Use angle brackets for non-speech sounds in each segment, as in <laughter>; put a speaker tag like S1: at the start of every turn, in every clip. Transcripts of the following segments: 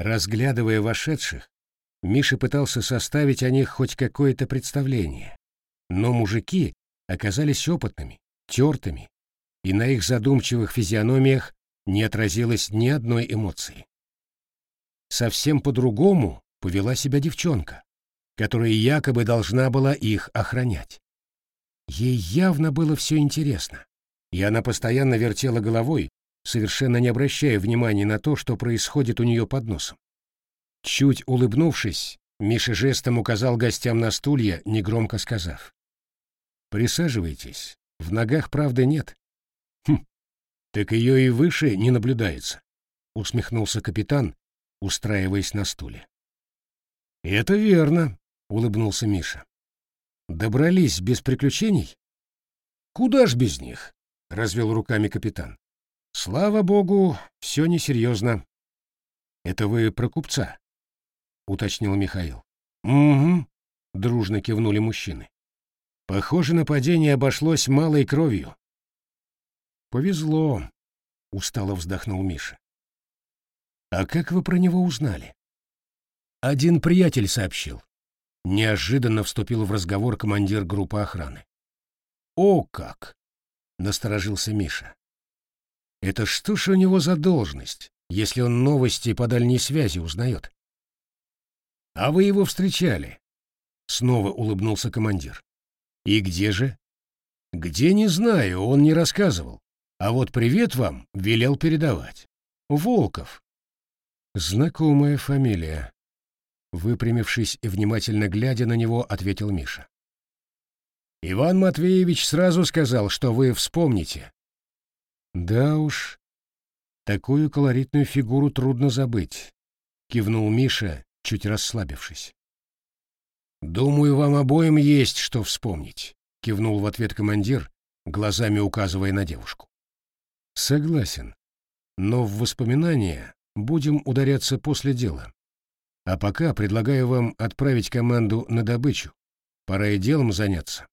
S1: Разглядывая вошедших, Миша пытался составить о них хоть какое-то представление. Но мужики оказались опытными, тертыми, и на их задумчивых физиономиях не отразилось ни одной эмоции. Совсем по-другому повела себя девчонка, которая якобы должна была их охранять. Ей явно было все интересно, и она постоянно вертела головой, совершенно не обращая внимания на то, что происходит у нее под носом. Чуть улыбнувшись, Миша жестом указал гостям на стулья, негромко сказав. «Присаживайтесь. В ногах правды нет». «Хм, так ее и выше не наблюдается», — усмехнулся капитан, устраиваясь на стуле. «Это верно», — улыбнулся Миша. «Добрались без приключений?» «Куда ж без них?» — развел руками капитан. «Слава богу, все несерьезно». «Это вы про купца?» — уточнил Михаил. «Угу», — дружно кивнули мужчины. «Похоже, нападение обошлось малой кровью». «Повезло», — устало вздохнул Миша. «А как вы про него узнали?» «Один приятель сообщил». Неожиданно вступил в разговор командир группы охраны. «О как!» — насторожился Миша. «Это что ж у него за должность, если он новости по дальней связи узнает?» «А вы его встречали?» — снова улыбнулся командир. «И где же?» «Где, не знаю, он не рассказывал. А вот привет вам велел передавать. Волков». «Знакомая фамилия», — выпрямившись и внимательно глядя на него, ответил Миша. «Иван Матвеевич сразу сказал, что вы вспомните». «Да уж, такую колоритную фигуру трудно забыть», — кивнул Миша, чуть расслабившись. «Думаю, вам обоим есть что вспомнить», — кивнул в ответ командир, глазами указывая на девушку. «Согласен, но в воспоминания будем ударяться после дела. А пока предлагаю вам отправить команду на добычу. Пора и делом заняться.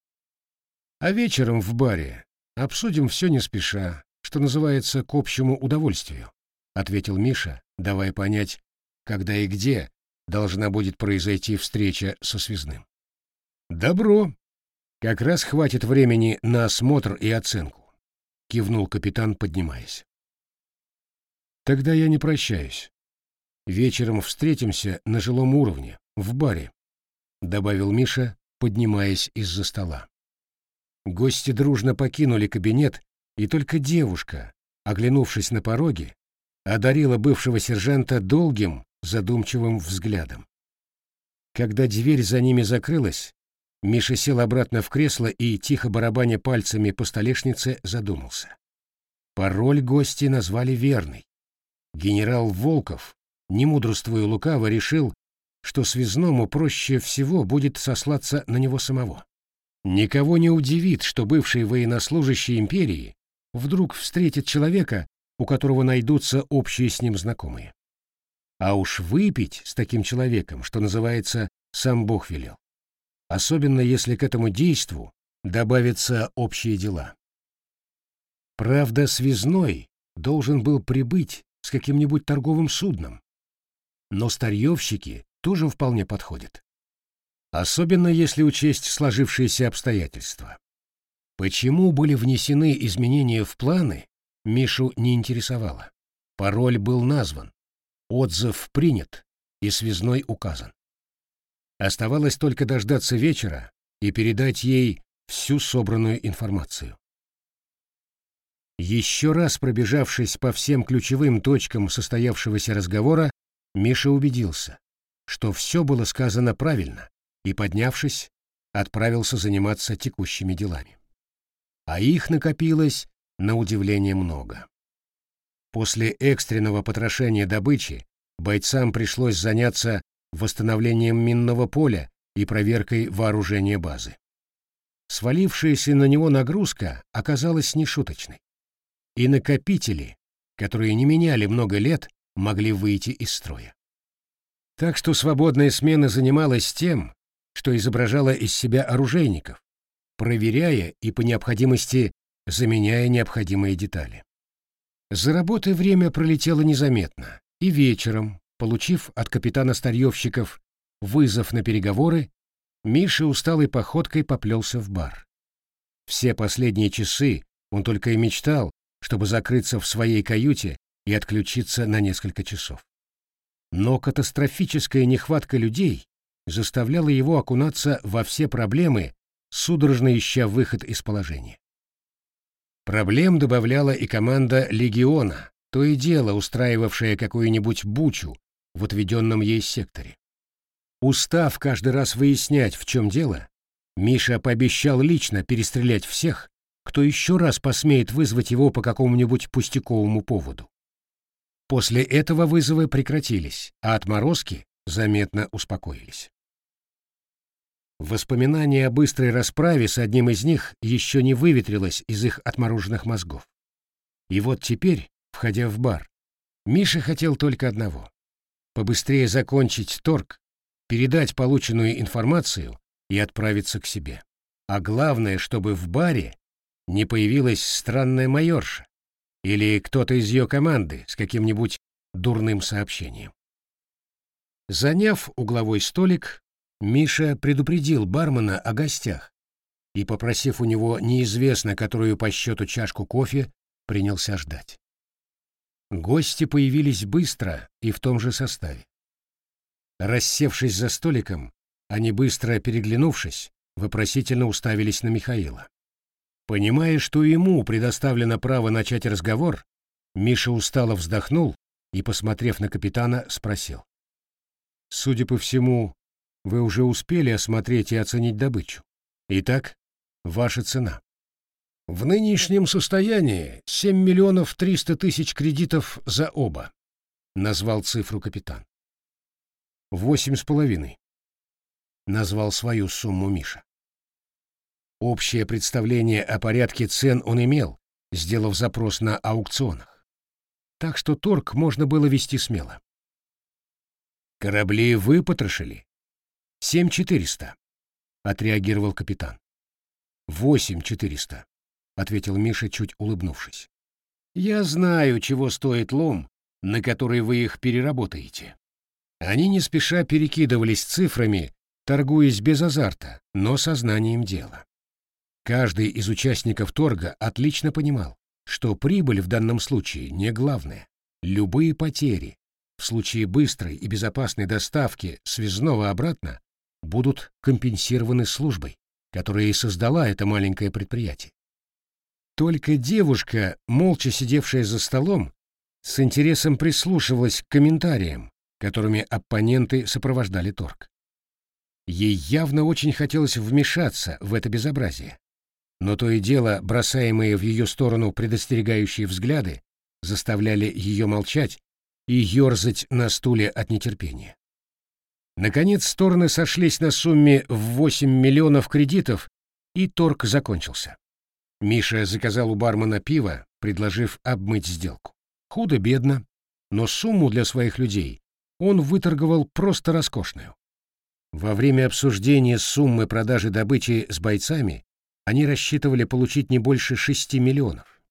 S1: А вечером в баре обсудим все не спеша, что называется, к общему удовольствию», — ответил Миша, давая понять, когда и где должна будет произойти встреча со связным. «Добро. Как раз хватит времени на осмотр и оценку», — кивнул капитан, поднимаясь. «Тогда я не прощаюсь. Вечером встретимся на жилом уровне, в баре», — добавил Миша, поднимаясь из-за стола. Гости дружно покинули кабинет, и только девушка, оглянувшись на пороге, одарила бывшего сержанта долгим, задумчивым взглядом. Когда дверь за ними закрылась, Миша сел обратно в кресло и, тихо барабаня пальцами по столешнице, задумался. Пароль гости назвали верный. Генерал Волков, не мудрствуя лукаво, решил, что связному проще всего будет сослаться на него самого. Никого не удивит, что бывший военнослужащий империи вдруг встретит человека, у которого найдутся общие с ним знакомые. А уж выпить с таким человеком, что называется, сам Бог велел. Особенно если к этому действу добавятся общие дела. Правда, связной должен был прибыть с каким-нибудь торговым судном. Но старьевщики тоже вполне подходят. Особенно если учесть сложившиеся обстоятельства. Почему были внесены изменения в планы, Мишу не интересовало. Пароль был назван, Отзыв принят и связной указан. Оставалось только дождаться вечера и передать ей всю собранную информацию. Еще раз пробежавшись по всем ключевым точкам состоявшегося разговора, Миша убедился, что все было сказано правильно, и, поднявшись, отправился заниматься текущими делами. А их накопилось на удивление много. После экстренного потрошения добычи бойцам пришлось заняться восстановлением минного поля и проверкой вооружения базы. Свалившаяся на него нагрузка оказалась нешуточной. И накопители, которые не меняли много лет, могли выйти из строя. Так что свободная смена занималась тем, что изображала из себя оружейников, проверяя и по необходимости заменяя необходимые детали. За работой время пролетело незаметно, и вечером, получив от капитана старьевщиков вызов на переговоры, Миша усталой походкой поплелся в бар. Все последние часы он только и мечтал, чтобы закрыться в своей каюте и отключиться на несколько часов. Но катастрофическая нехватка людей заставляла его окунаться во все проблемы, судорожно ища выход из положения. Проблем добавляла и команда «Легиона», то и дело устраивавшая какую-нибудь бучу в отведенном ей секторе. Устав каждый раз выяснять, в чем дело, Миша пообещал лично перестрелять всех, кто еще раз посмеет вызвать его по какому-нибудь пустяковому поводу. После этого вызовы прекратились, а отморозки заметно успокоились. Воспоминание о быстрой расправе с одним из них еще не выветрилось из их отмороженных мозгов. И вот теперь, входя в бар, Миша хотел только одного — побыстрее закончить торг, передать полученную информацию и отправиться к себе. А главное, чтобы в баре не появилась странная майорша или кто-то из ее команды с каким-нибудь дурным сообщением. Заняв угловой столик, Миша предупредил бармена о гостях и, попросив у него неизвестно которую по счету чашку кофе, принялся ждать. Гости появились быстро и в том же составе. Рассевшись за столиком, они, быстро переглянувшись, вопросительно уставились на Михаила. Понимая, что ему предоставлено право начать разговор, Миша устало вздохнул и, посмотрев на капитана, спросил. «Судя по всему, вы уже успели осмотреть и оценить добычу. Итак, ваша цена. В нынешнем состоянии 7 миллионов 300 тысяч кредитов за оба, назвал цифру капитан. Восемь с половиной. Назвал свою сумму Миша. Общее представление о порядке цен он имел, сделав запрос на аукционах. Так что торг можно было вести смело. Корабли выпотрошили, «Семь четыреста», — отреагировал капитан. «Восемь четыреста», — ответил Миша, чуть улыбнувшись. «Я знаю, чего стоит лом, на который вы их переработаете». Они не спеша перекидывались цифрами, торгуясь без азарта, но сознанием дела. Каждый из участников торга отлично понимал, что прибыль в данном случае не главное. Любые потери в случае быстрой и безопасной доставки связного обратно будут компенсированы службой, которая и создала это маленькое предприятие. Только девушка, молча сидевшая за столом, с интересом прислушивалась к комментариям, которыми оппоненты сопровождали торг. Ей явно очень хотелось вмешаться в это безобразие, но то и дело бросаемые в ее сторону предостерегающие взгляды заставляли ее молчать и ерзать на стуле от нетерпения. Наконец стороны сошлись на сумме в 8 миллионов кредитов, и торг закончился. Миша заказал у бармена пиво, предложив обмыть сделку. Худо-бедно, но сумму для своих людей он выторговал просто роскошную. Во время обсуждения суммы продажи добычи с бойцами они рассчитывали получить не больше 6 миллионов.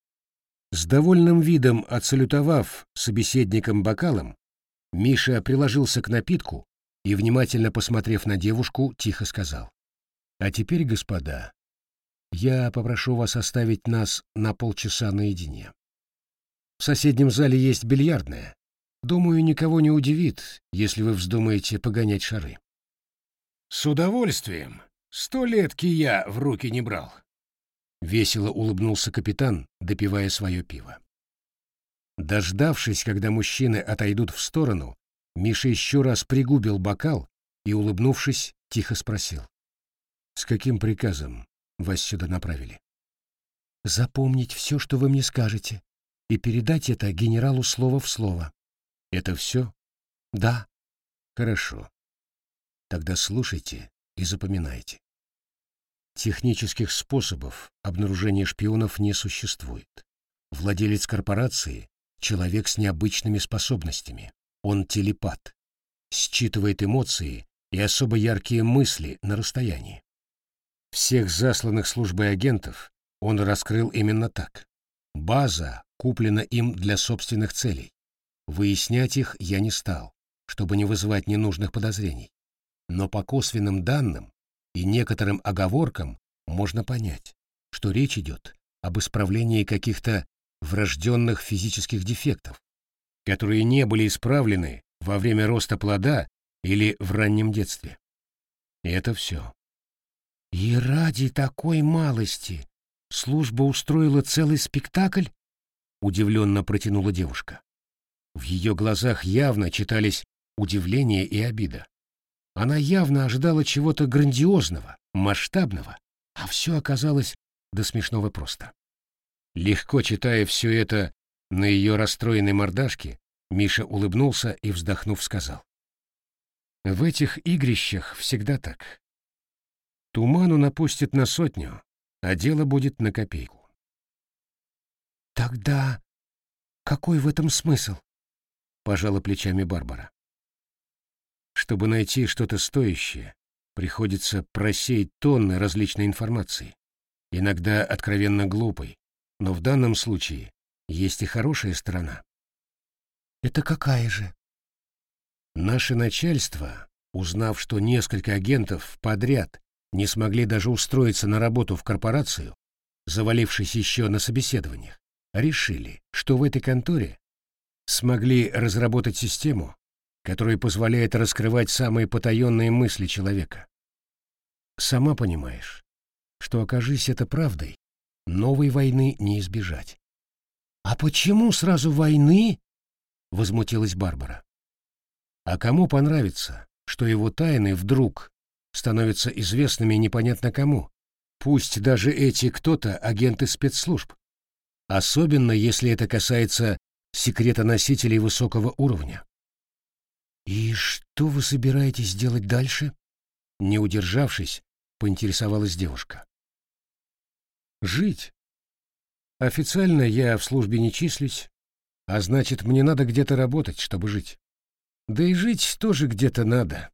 S1: С довольным видом отсалютовав собеседникам бокалом, Миша приложился к напитку, и, внимательно посмотрев на девушку, тихо сказал. «А теперь, господа, я попрошу вас оставить нас на полчаса наедине. В соседнем зале есть бильярдная. Думаю, никого не удивит, если вы вздумаете погонять шары». «С удовольствием. Сто лет кия в руки не брал». Весело улыбнулся капитан, допивая свое пиво. Дождавшись, когда мужчины отойдут в сторону, Миша еще раз пригубил бокал и, улыбнувшись, тихо спросил. «С каким приказом вас сюда направили?» «Запомнить все, что вы мне скажете, и передать это генералу слово в слово». «Это все?» «Да». «Хорошо. Тогда слушайте и запоминайте. Технических способов обнаружения шпионов не существует. Владелец корпорации — человек с необычными способностями, он телепат, считывает эмоции и особо яркие мысли на расстоянии. Всех засланных службой агентов он раскрыл именно так. База куплена им для собственных целей. Выяснять их я не стал, чтобы не вызывать ненужных подозрений. Но по косвенным данным и некоторым оговоркам можно понять, что речь идет об исправлении каких-то врожденных физических дефектов, которые не были исправлены во время роста плода или в раннем детстве. И это все. И ради такой малости служба устроила целый спектакль? Удивленно протянула девушка. В ее глазах явно читались удивление и обида. Она явно ожидала чего-то грандиозного, масштабного, а все оказалось до смешного просто. Легко читая все это на ее расстроенной мордашке, Миша улыбнулся и, вздохнув, сказал. В этих игрищах всегда так. Туману напустит на сотню, а дело будет на копейку.
S2: Тогда какой в этом смысл? Пожала плечами Барбара.
S1: Чтобы найти что-то стоящее, приходится просеять тонны различной информации, иногда откровенно глупой, но в данном случае есть и хорошая сторона.
S2: Это какая же?
S1: Наше начальство, узнав, что несколько агентов подряд не смогли даже устроиться на работу в корпорацию, завалившись еще на собеседованиях, решили, что в этой конторе смогли разработать систему, которая позволяет раскрывать самые потаенные мысли человека. Сама понимаешь, что, окажись это правдой, новой войны не избежать.
S2: «А почему сразу войны?» — возмутилась Барбара.
S1: А кому понравится, что его тайны вдруг становятся известными непонятно кому? Пусть даже эти кто-то агенты спецслужб. Особенно если это касается секретоносителей высокого уровня.
S2: «И что вы собираетесь делать дальше?»
S1: Не удержавшись, поинтересовалась девушка. «Жить. Официально я в службе не числюсь, а значит, мне надо где-то работать, чтобы жить. Да и жить тоже где-то надо,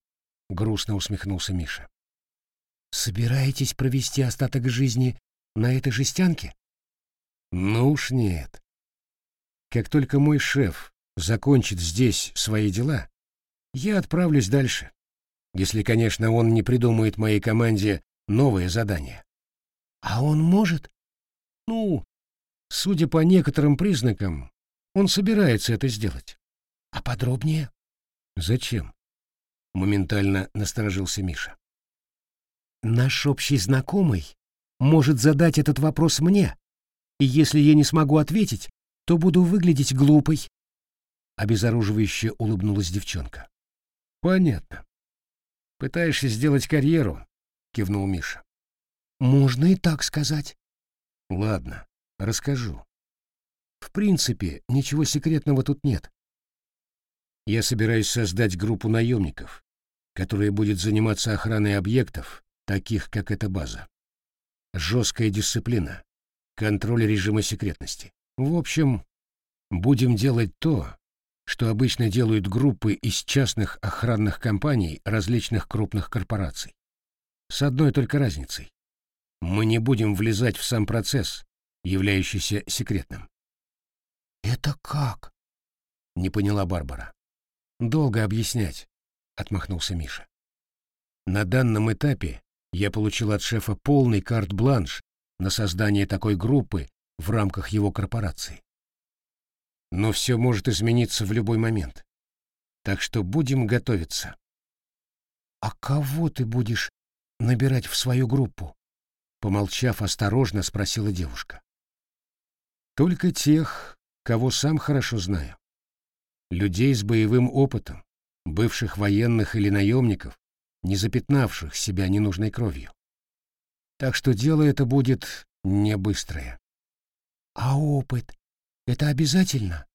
S1: грустно усмехнулся Миша.
S2: Собираетесь провести остаток жизни на этой жестянке?
S1: Ну уж нет. Как только мой шеф закончит здесь свои дела, я отправлюсь дальше. Если, конечно, он не придумает моей команде новое задание.
S2: А он может?
S1: Ну, судя по некоторым признакам, он собирается это сделать.
S2: А подробнее?
S1: «Зачем?» — моментально насторожился Миша.
S2: «Наш общий знакомый может задать этот вопрос мне, и если я не смогу ответить, то буду выглядеть глупой».
S1: Обезоруживающе улыбнулась девчонка. «Понятно. Пытаешься сделать карьеру?» — кивнул Миша.
S2: «Можно и так сказать».
S1: «Ладно, расскажу. В принципе, ничего секретного тут нет. Я собираюсь создать группу наемников, которая будет заниматься охраной объектов, таких как эта база. Жесткая дисциплина, контроль режима секретности. В общем, будем делать то, что обычно делают группы из частных охранных компаний различных крупных корпораций. С одной только разницей. Мы не будем влезать в сам процесс, являющийся секретным.
S2: «Это как?»
S1: — не поняла Барбара. Долго объяснять, отмахнулся Миша. На данном этапе я получил от шефа полный карт-бланш на создание такой группы в рамках его корпорации. Но все может измениться в любой момент. Так что будем готовиться.
S2: А кого ты будешь набирать в свою группу? Помолчав, осторожно спросила девушка.
S1: Только тех, кого сам хорошо знаю людей с боевым опытом, бывших военных или наемников, не запятнавших себя ненужной кровью. Так что дело это будет не быстрое.
S2: А опыт — это обязательно?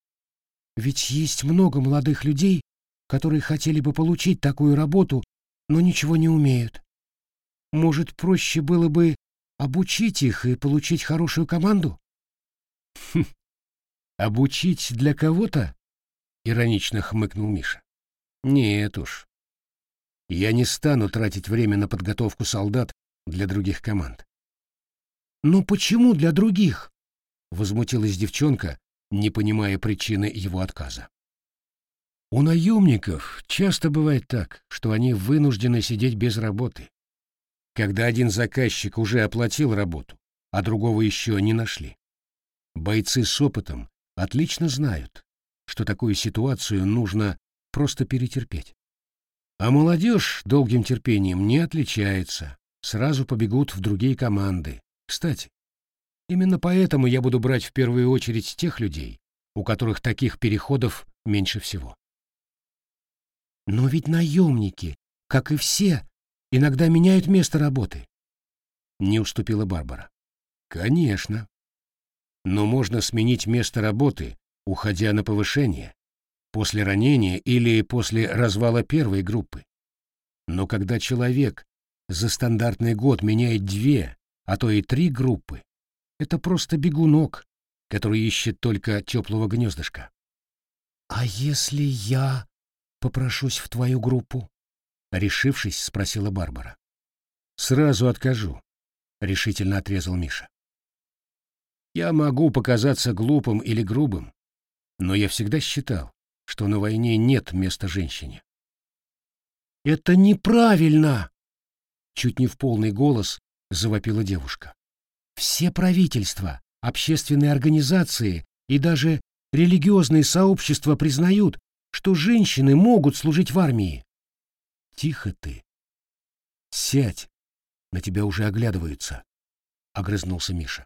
S2: Ведь есть много молодых людей, которые хотели бы получить такую работу, но ничего не умеют. Может, проще было бы обучить их и получить хорошую команду? <laughs>
S1: Обучить для кого-то? иронично хмыкнул Миша. Нет уж. Я не стану тратить время на подготовку солдат для других команд.
S2: Но почему для других?
S1: возмутилась девчонка, не понимая причины его отказа. У наемников часто бывает так, что они вынуждены сидеть без работы. Когда один заказчик уже оплатил работу, а другого еще не нашли. Бойцы с опытом отлично знают, что такую ситуацию нужно просто перетерпеть. А молодежь долгим терпением не отличается, сразу побегут в другие команды. Кстати, именно поэтому я буду брать в первую очередь тех людей, у которых таких переходов меньше всего.
S2: Но ведь наемники, как и все, иногда меняют место работы.
S1: Не уступила Барбара. Конечно. Но можно сменить место работы, уходя на повышение, после ранения или после развала первой группы. Но когда человек за стандартный год меняет две, а то и три группы, это просто бегунок, который ищет только теплого гнездышка.
S2: «А если я попрошусь в твою группу?» — решившись, спросила Барбара.
S1: «Сразу откажу», — решительно отрезал Миша. «Я могу показаться глупым или грубым, но я всегда считал, что на войне нет места женщине.
S2: «Это неправильно!» Чуть не в полный голос завопила девушка. «Все правительства, общественные организации и даже религиозные сообщества признают, что женщины могут служить в армии».
S1: «Тихо ты! Сядь! На тебя уже оглядываются!» — огрызнулся Миша.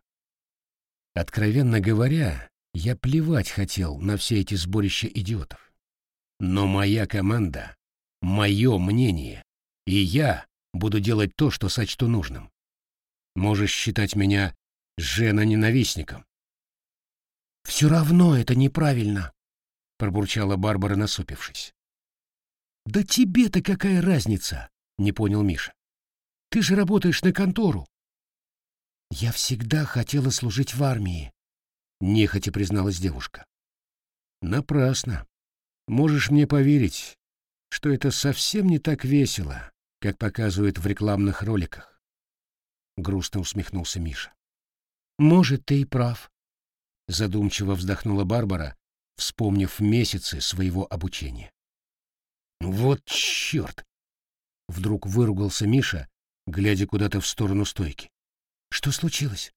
S1: Откровенно говоря, я плевать хотел на все эти сборища идиотов. Но моя команда, мое мнение, и я буду делать то, что сочту нужным. Можешь считать меня жена-ненавистником.
S2: «Все равно это неправильно», —
S1: пробурчала Барбара, насупившись.
S2: «Да тебе-то какая разница?» — не понял Миша. «Ты же работаешь на контору». «Я всегда хотела служить в армии»,
S1: нехотя призналась девушка. Напрасно. Можешь мне поверить, что это совсем не так весело, как показывают в рекламных роликах. Грустно усмехнулся Миша.
S2: Может, ты и прав.
S1: Задумчиво вздохнула Барбара, вспомнив месяцы своего обучения. Вот черт! Вдруг выругался Миша, глядя куда-то в сторону стойки.
S2: Что случилось?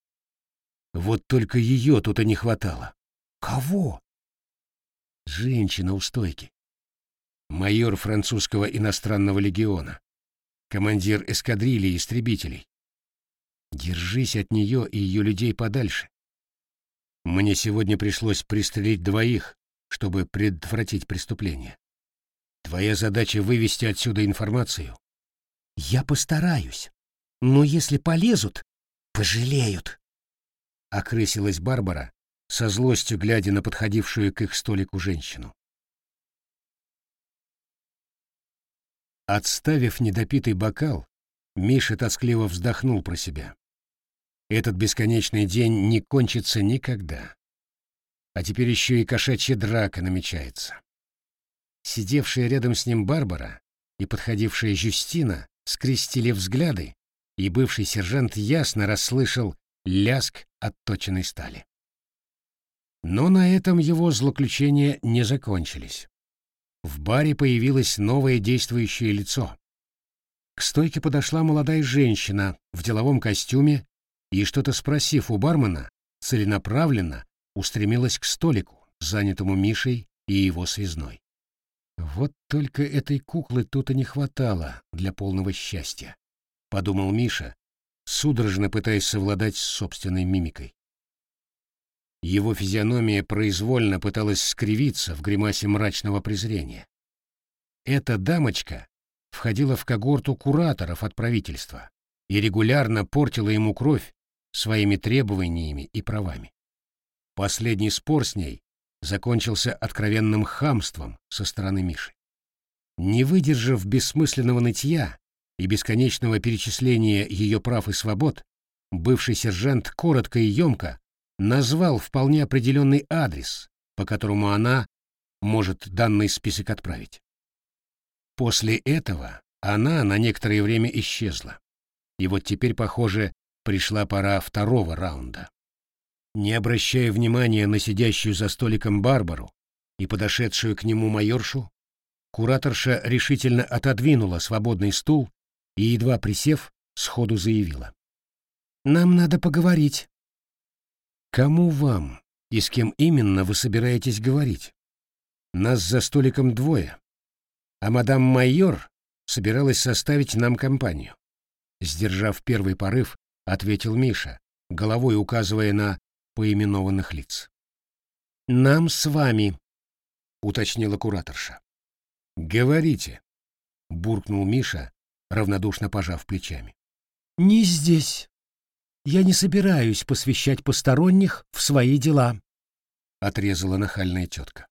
S1: Вот только ее тут и не хватало.
S2: Кого?
S1: Женщина у стойки. Майор французского иностранного легиона. Командир эскадрильи истребителей. Держись от нее и ее людей подальше. Мне сегодня пришлось пристрелить двоих, чтобы предотвратить преступление. Твоя задача вывести отсюда информацию.
S2: Я постараюсь. Но если полезут, пожалеют
S1: окрысилась Барбара, со злостью глядя на подходившую к их столику женщину. Отставив недопитый бокал, Миша тоскливо вздохнул про себя. Этот бесконечный день не кончится никогда. А теперь еще и кошачья драка намечается. Сидевшая рядом с ним Барбара и подходившая Жюстина скрестили взгляды, и бывший сержант ясно расслышал ляск отточенной стали. Но на этом его злоключения не закончились. В баре появилось новое действующее лицо. К стойке подошла молодая женщина в деловом костюме и, что-то спросив у бармена, целенаправленно устремилась к столику, занятому Мишей и его связной. Вот только этой куклы тут и не хватало для полного счастья, подумал Миша, судорожно пытаясь совладать с собственной мимикой. Его физиономия произвольно пыталась скривиться в гримасе мрачного презрения. Эта дамочка входила в когорту кураторов от правительства и регулярно портила ему кровь своими требованиями и правами. Последний спор с ней закончился откровенным хамством со стороны Миши. Не выдержав бессмысленного нытья, и бесконечного перечисления ее прав и свобод, бывший сержант коротко и емко назвал вполне определенный адрес, по которому она может данный список отправить. После этого она на некоторое время исчезла. И вот теперь, похоже, пришла пора второго раунда. Не обращая внимания на сидящую за столиком Барбару и подошедшую к нему майоршу, Кураторша решительно отодвинула свободный стул и, едва присев, сходу заявила.
S2: «Нам надо поговорить».
S1: «Кому вам и с кем именно вы собираетесь говорить? Нас за столиком двое, а мадам майор собиралась составить нам компанию». Сдержав первый порыв, ответил Миша, головой указывая на поименованных лиц. «Нам с вами», — уточнила кураторша. «Говорите», — буркнул Миша, равнодушно пожав плечами.
S2: «Не здесь. Я не собираюсь посвящать посторонних в свои дела», — отрезала нахальная тетка.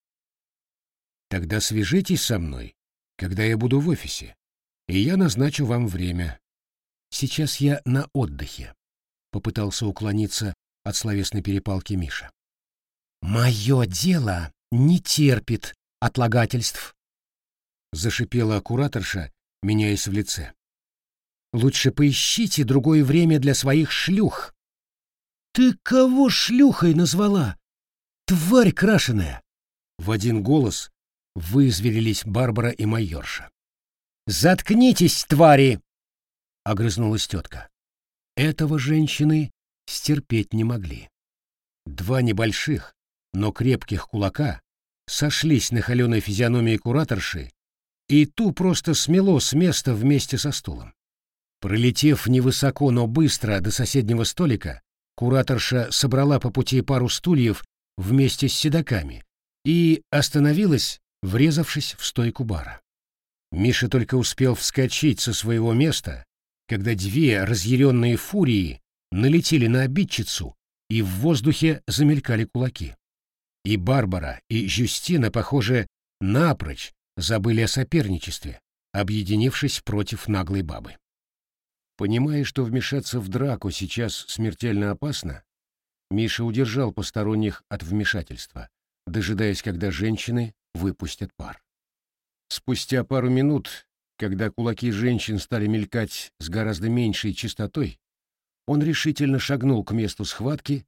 S1: «Тогда свяжитесь со мной, когда я буду в офисе, и я назначу вам время. Сейчас я на отдыхе», — попытался уклониться от словесной перепалки Миша.
S2: «Мое дело не терпит отлагательств»,
S1: зашипела кураторша, меняясь в лице.
S2: Лучше поищите другое время для своих шлюх.
S1: Ты кого шлюхой назвала? Тварь крашеная! В один голос вызверились Барбара и майорша.
S2: Заткнитесь, твари!
S1: Огрызнулась тетка. Этого женщины стерпеть не могли. Два небольших, но крепких кулака сошлись на холеной физиономии кураторши и ту просто смело с места вместе со стулом. Пролетев невысоко, но быстро до соседнего столика, кураторша собрала по пути пару стульев вместе с седаками и остановилась, врезавшись в стойку бара. Миша только успел вскочить со своего места, когда две разъяренные фурии налетели на обидчицу, и в воздухе замелькали кулаки. И Барбара, и Жюстина, похоже, напрочь забыли о соперничестве, объединившись против наглой бабы. Понимая, что вмешаться в драку сейчас смертельно опасно, Миша удержал посторонних от вмешательства, дожидаясь, когда женщины выпустят пар. Спустя пару минут, когда кулаки женщин стали мелькать с гораздо меньшей частотой, он решительно шагнул к месту схватки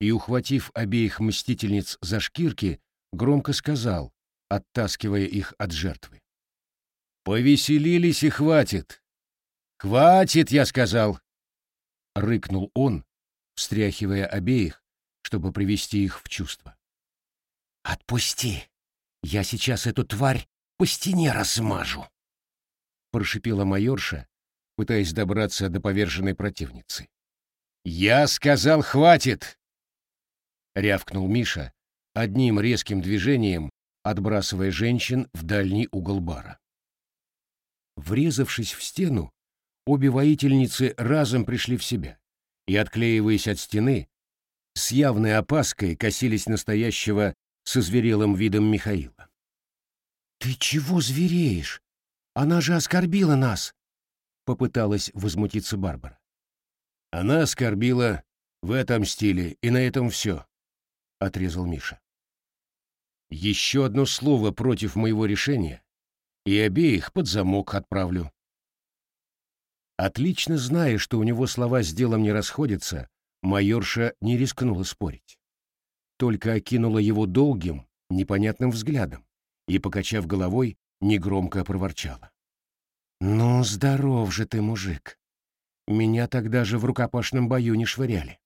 S1: и, ухватив обеих мстительниц за шкирки, громко сказал, оттаскивая их от жертвы. «Повеселились и хватит! Хватит, я сказал!» — рыкнул он, встряхивая обеих, чтобы привести их в чувство.
S2: «Отпусти! Я сейчас эту тварь по стене размажу!»
S1: — прошипела майорша, пытаясь добраться до поверженной противницы. «Я сказал, хватит!» — рявкнул Миша, одним резким движением отбрасывая женщин в дальний угол бара. Врезавшись в стену, обе воительницы разом пришли в себя и, отклеиваясь от стены, с явной опаской косились настоящего со зверелым видом Михаила.
S2: «Ты чего звереешь? Она же оскорбила нас!» — попыталась возмутиться Барбара.
S1: «Она оскорбила в этом стиле, и на этом все», — отрезал Миша. Еще одно слово против моего решения, и обеих под замок отправлю. Отлично зная, что у него слова с делом не расходятся, майорша не рискнула спорить. Только окинула его долгим, непонятным взглядом и, покачав головой, негромко проворчала.
S2: «Ну, здоров же ты, мужик. Меня тогда же в рукопашном бою не швыряли».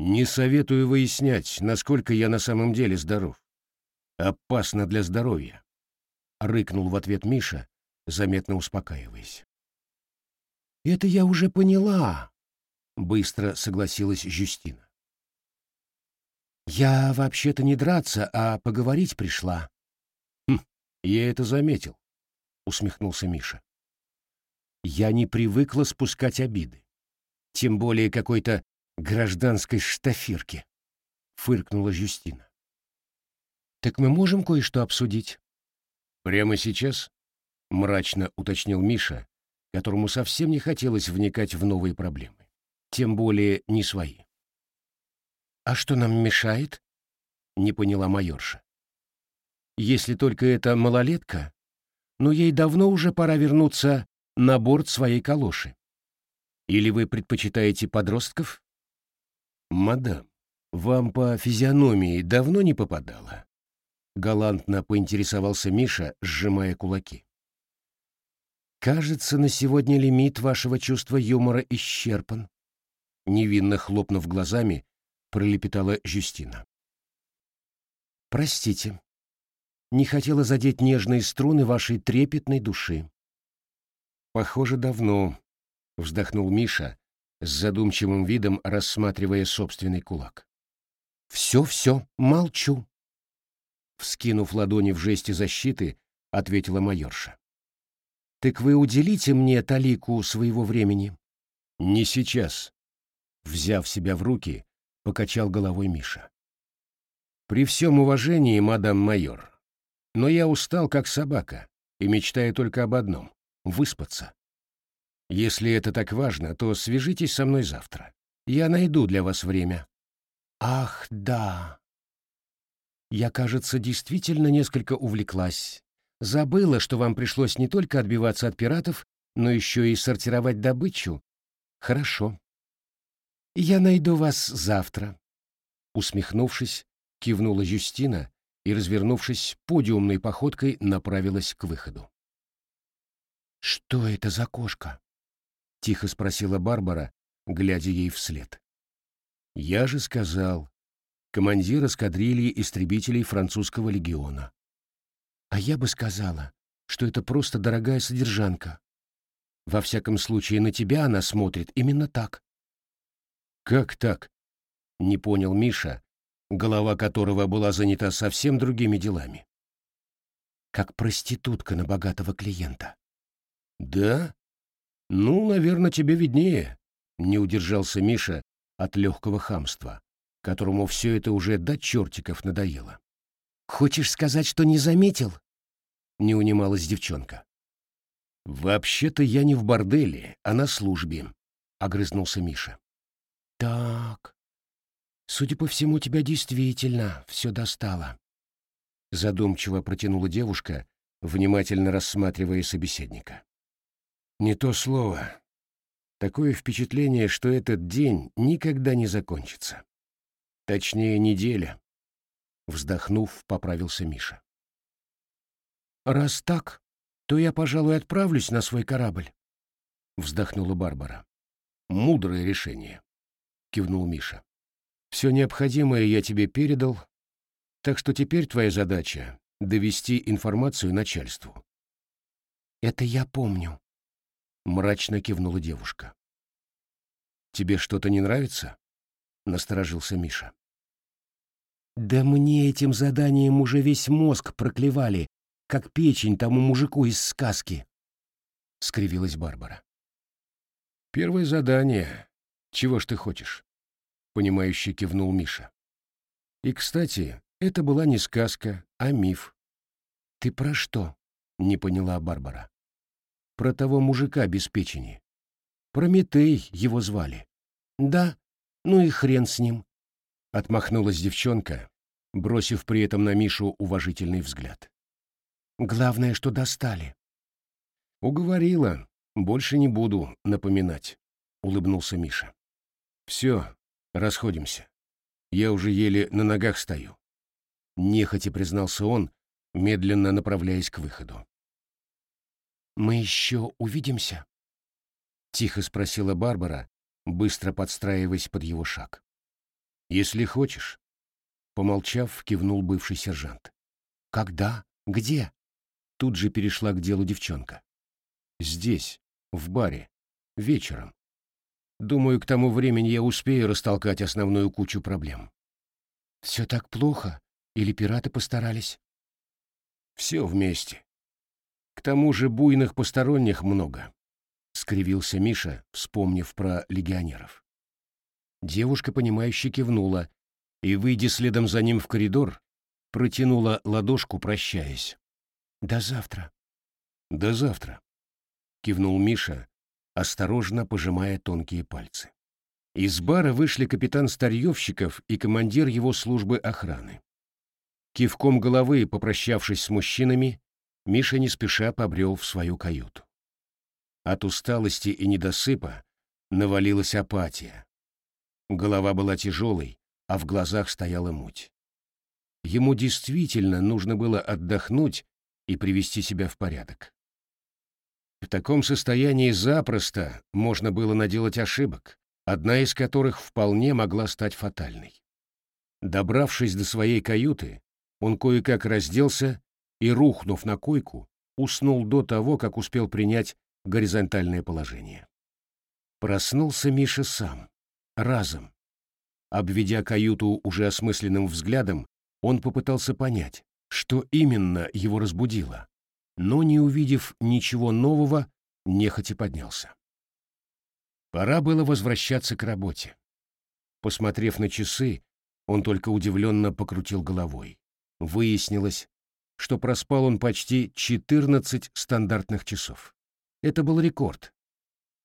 S1: Не советую выяснять, насколько я на самом деле здоров. Опасно для здоровья. Рыкнул в ответ Миша, заметно успокаиваясь.
S2: Это я уже поняла, быстро согласилась Жюстина. Я вообще-то не драться, а поговорить пришла.
S1: Хм, я это заметил, усмехнулся Миша. Я не привыкла спускать обиды, тем более какой-то гражданской штафирки, фыркнула Жюстина.
S2: Так мы можем кое-что обсудить?
S1: Прямо сейчас? Мрачно уточнил Миша, которому совсем не хотелось вникать в новые проблемы, тем более не свои.
S2: А что нам мешает?
S1: Не поняла майорша. Если только это малолетка, но ей давно уже пора вернуться на борт своей калоши. Или вы предпочитаете подростков? Мадам, вам по физиономии давно не попадало? — галантно поинтересовался Миша, сжимая кулаки.
S2: «Кажется, на сегодня лимит вашего чувства юмора исчерпан», — невинно хлопнув глазами, пролепетала Жюстина. «Простите, не хотела задеть нежные струны вашей трепетной души».
S1: «Похоже, давно», — вздохнул Миша, с задумчивым видом рассматривая собственный кулак.
S2: «Все-все, молчу», —
S1: вскинув ладони в жесте защиты, ответила майорша.
S2: «Так вы уделите мне талику своего времени?»
S1: «Не сейчас», — взяв себя в руки, покачал головой Миша. «При всем уважении, мадам майор, но я устал как собака и мечтаю только об одном — выспаться. Если это так важно, то свяжитесь со мной завтра. Я найду для вас время».
S2: «Ах, да!» Я, кажется, действительно несколько увлеклась. Забыла, что вам пришлось не только отбиваться от пиратов, но еще и сортировать добычу. Хорошо. Я найду вас завтра. Усмехнувшись, кивнула Юстина и, развернувшись, подиумной походкой направилась к выходу. «Что это за кошка?» — тихо спросила Барбара, глядя ей вслед.
S1: «Я же сказал, командир эскадрильи истребителей французского легиона».
S2: «А я бы сказала, что это просто дорогая содержанка. Во всяком случае, на тебя она смотрит именно так».
S1: «Как так?» — не понял Миша, голова которого была занята совсем другими делами.
S2: Как проститутка на богатого клиента.
S1: Да? Ну, наверное, тебе виднее, не удержался Миша от легкого хамства, которому все это уже до чертиков надоело.
S2: Хочешь сказать, что не заметил? Не унималась девчонка.
S1: Вообще-то я не в борделе, а на службе, огрызнулся Миша.
S2: Так, Судя по всему, тебя действительно все достало.
S1: Задумчиво протянула девушка, внимательно рассматривая собеседника. Не то слово. Такое впечатление, что этот день никогда не закончится. Точнее, неделя. Вздохнув, поправился Миша.
S2: «Раз так, то я, пожалуй, отправлюсь на свой корабль», — вздохнула Барбара.
S1: «Мудрое решение», — кивнул Миша. Все необходимое я тебе передал, так что теперь твоя задача — довести информацию начальству.
S2: «Это я помню», — мрачно кивнула девушка.
S1: «Тебе что-то не нравится?» — насторожился Миша.
S2: «Да мне этим заданием уже весь мозг проклевали, как печень тому мужику из сказки», — скривилась Барбара.
S1: «Первое задание. Чего ж ты хочешь?» — понимающе кивнул Миша. И, кстати, это была не сказка, а миф.
S2: «Ты про что?» — не поняла Барбара.
S1: «Про того мужика без печени.
S2: Прометей его звали». «Да, ну и хрен с ним», — отмахнулась девчонка, бросив при этом на Мишу уважительный взгляд. «Главное, что достали».
S1: «Уговорила. Больше не буду напоминать», — улыбнулся Миша. «Все, Расходимся. Я уже еле на ногах стою. Нехотя признался он, медленно направляясь к выходу.
S2: «Мы еще увидимся?» — тихо спросила Барбара, быстро подстраиваясь под его шаг.
S1: «Если хочешь». Помолчав, кивнул бывший сержант.
S2: «Когда? Где?»
S1: Тут же перешла к делу девчонка. «Здесь, в баре, вечером. Думаю, к тому времени я успею растолкать основную кучу проблем.
S2: Все так плохо? Или пираты постарались?
S1: Все вместе. К тому же буйных посторонних много, — скривился Миша, вспомнив про легионеров. Девушка, понимающе кивнула и, выйдя следом за ним в коридор, протянула ладошку, прощаясь.
S2: «До завтра».
S1: «До завтра», — кивнул Миша, осторожно пожимая тонкие пальцы. Из бара вышли капитан Старьевщиков и командир его службы охраны. Кивком головы, попрощавшись с мужчинами, Миша не спеша побрел в свою каюту. От усталости и недосыпа навалилась апатия. Голова была тяжелой, а в глазах стояла муть. ему действительно нужно было отдохнуть и привести себя в порядок. В таком состоянии запросто можно было наделать ошибок, одна из которых вполне могла стать фатальной. Добравшись до своей каюты, он кое-как разделся и, рухнув на койку, уснул до того, как успел принять горизонтальное положение. Проснулся Миша сам, разом. Обведя каюту уже осмысленным взглядом, он попытался понять, что именно его разбудило, но, не увидев ничего нового, нехотя поднялся. Пора было возвращаться к работе. Посмотрев на часы, он только удивленно покрутил головой. Выяснилось, что проспал он почти 14 стандартных часов. Это был рекорд.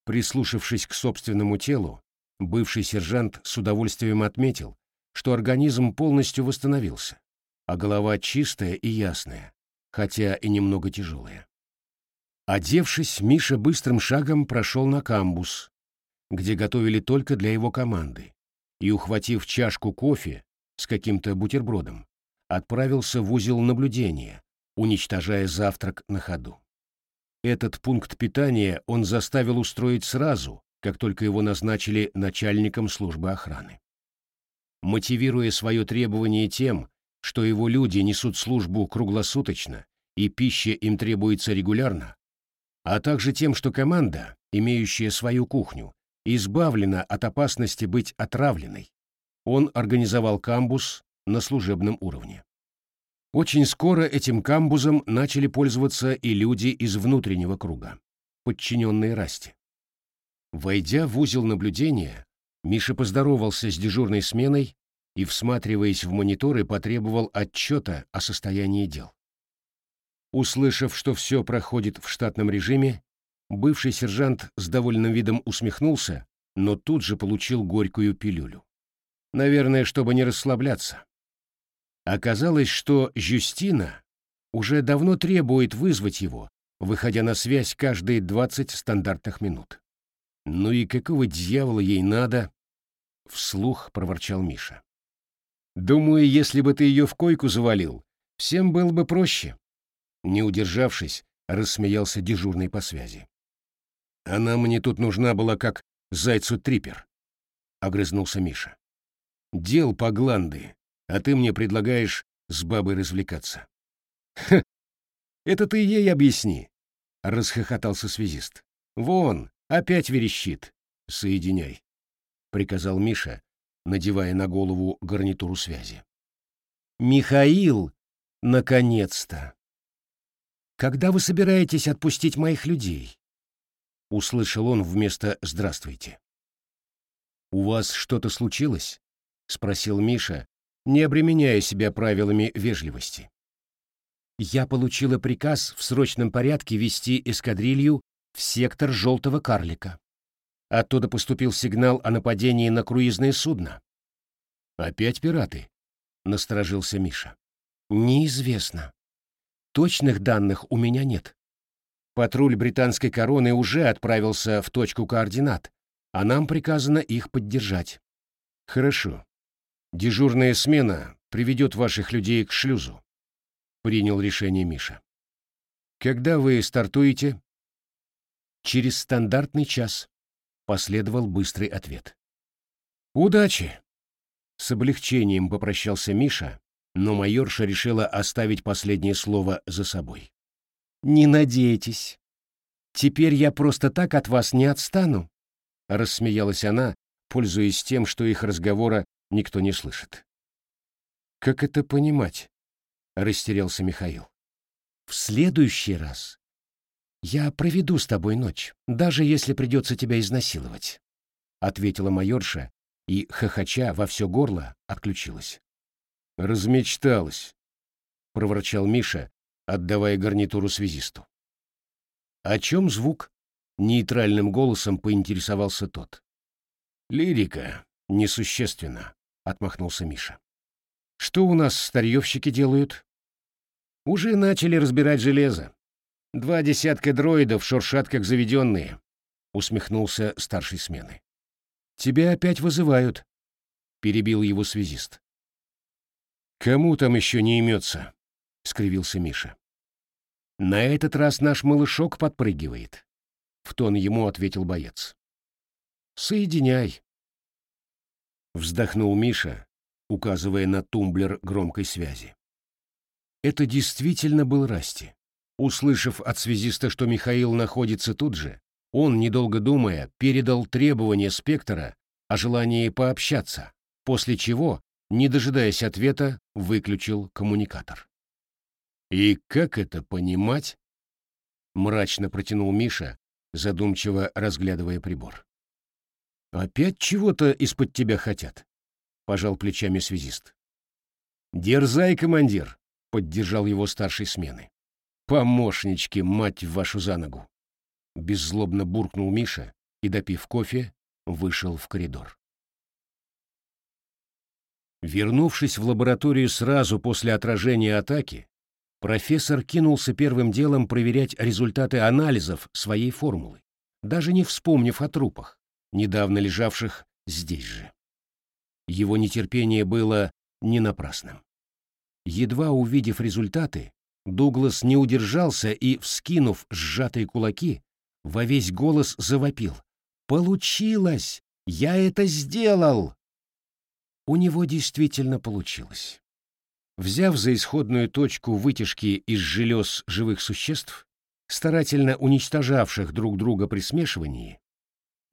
S1: Прислушавшись к собственному телу, бывший сержант с удовольствием отметил, что организм полностью восстановился, а голова чистая и ясная, хотя и немного тяжелая. Одевшись, Миша быстрым шагом прошел на камбус, где готовили только для его команды, и, ухватив чашку кофе с каким-то бутербродом, отправился в узел наблюдения, уничтожая завтрак на ходу. Этот пункт питания он заставил устроить сразу, как только его назначили начальником службы охраны. Мотивируя свое требование тем, что его люди несут службу круглосуточно и пища им требуется регулярно, а также тем, что команда, имеющая свою кухню, избавлена от опасности быть отравленной, он организовал камбус на служебном уровне. Очень скоро этим камбузом начали пользоваться и люди из внутреннего круга, подчиненные Расти. Войдя в узел наблюдения, Миша поздоровался с дежурной сменой и, всматриваясь в мониторы, потребовал отчета о состоянии дел. Услышав, что все проходит в штатном режиме, бывший сержант с довольным видом усмехнулся, но тут же получил горькую пилюлю. Наверное, чтобы не расслабляться. Оказалось, что Жюстина уже давно требует вызвать его, выходя на связь каждые 20 стандартных минут. «Ну и какого дьявола ей надо?» — вслух проворчал Миша. Думаю, если бы ты ее в койку завалил, всем было бы проще. Не удержавшись, рассмеялся дежурный по связи. Она мне тут нужна была как зайцу трипер, огрызнулся Миша. Дел по гланды, а ты мне предлагаешь с бабой развлекаться. Это ты ей объясни, расхохотался связист. Вон, опять верещит. Соединяй, приказал Миша, надевая на голову гарнитуру связи. «Михаил! Наконец-то! Когда вы собираетесь отпустить моих людей?» Услышал он вместо «здравствуйте». «У вас что-то случилось?» — спросил Миша, не обременяя себя правилами вежливости. «Я получила приказ в срочном порядке вести эскадрилью в сектор «Желтого карлика». Оттуда поступил сигнал о нападении на круизное судно. «Опять пираты?» — насторожился Миша. «Неизвестно. Точных данных у меня нет. Патруль британской короны уже отправился в точку координат, а нам приказано их поддержать». «Хорошо. Дежурная смена приведет ваших людей к шлюзу», — принял решение Миша. «Когда вы стартуете?» «Через стандартный час», Последовал быстрый ответ. «Удачи!» С облегчением попрощался Миша, но майорша решила оставить последнее слово за собой. «Не надейтесь. Теперь я просто так от вас не отстану», — рассмеялась она, пользуясь тем, что их разговора никто не слышит. «Как это понимать?» — растерялся Михаил. «В следующий раз «Я проведу с тобой ночь, даже если придется тебя изнасиловать», — ответила майорша и, хохоча во все горло, отключилась. «Размечталась», — проворчал Миша, отдавая гарнитуру связисту. «О чем звук?» — нейтральным голосом поинтересовался тот. «Лирика несущественно», — отмахнулся Миша. «Что у нас старьевщики делают?» «Уже начали разбирать железо. Два десятка дроидов шуршат как заведенные, — усмехнулся старший смены. — Тебя опять вызывают, — перебил его связист. Кому там еще не имется? скривился Миша. На этот раз наш малышок подпрыгивает, в тон ему ответил боец. Соединяй. Вздохнул Миша, указывая на тумблер громкой связи. Это действительно был Расти. Услышав от связиста, что Михаил находится тут же, он, недолго думая, передал требование спектра о желании пообщаться, после чего, не дожидаясь ответа, выключил коммуникатор. «И как это понимать?» — мрачно протянул Миша, задумчиво разглядывая прибор. «Опять чего-то из-под тебя хотят?» — пожал плечами связист. «Дерзай, командир!» — поддержал его старший смены. «Помощнички, мать вашу за ногу!» Беззлобно буркнул Миша и, допив кофе, вышел в коридор. Вернувшись в лабораторию сразу после отражения атаки, профессор кинулся первым делом проверять результаты анализов своей формулы, даже не вспомнив о трупах, недавно лежавших здесь же. Его нетерпение было не напрасным. Едва увидев результаты, Дуглас не удержался и, вскинув сжатые кулаки, во весь голос завопил. «Получилось! Я это сделал!» У него действительно получилось. Взяв за исходную точку вытяжки из желез живых существ, старательно уничтожавших друг друга при смешивании,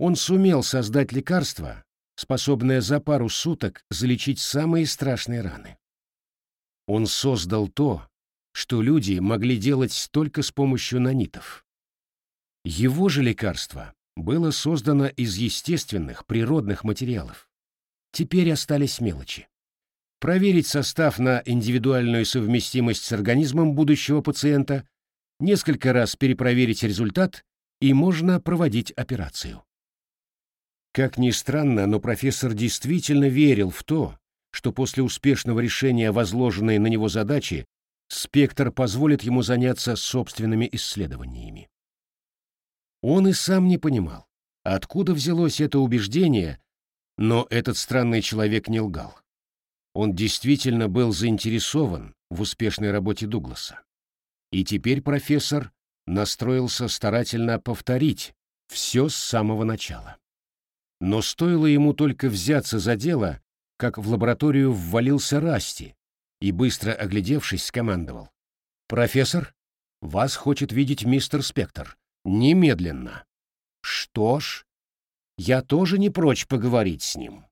S1: он сумел создать лекарство, способное за пару суток залечить самые страшные раны. Он создал то, что люди могли делать только с помощью нанитов. Его же лекарство было создано из естественных природных материалов. Теперь остались мелочи. Проверить состав на индивидуальную совместимость с организмом будущего пациента, несколько раз перепроверить результат, и можно проводить операцию. Как ни странно, но профессор действительно верил в то, что после успешного решения возложенной на него задачи спектр позволит ему заняться собственными исследованиями. Он и сам не понимал, откуда взялось это убеждение, но этот странный человек не лгал. Он действительно был заинтересован в успешной работе Дугласа. И теперь профессор настроился старательно повторить все с самого начала. Но стоило ему только взяться за дело, как в лабораторию ввалился Расти и, быстро оглядевшись, скомандовал. «Профессор, вас хочет видеть мистер Спектр. Немедленно. Что ж, я тоже не прочь поговорить с ним.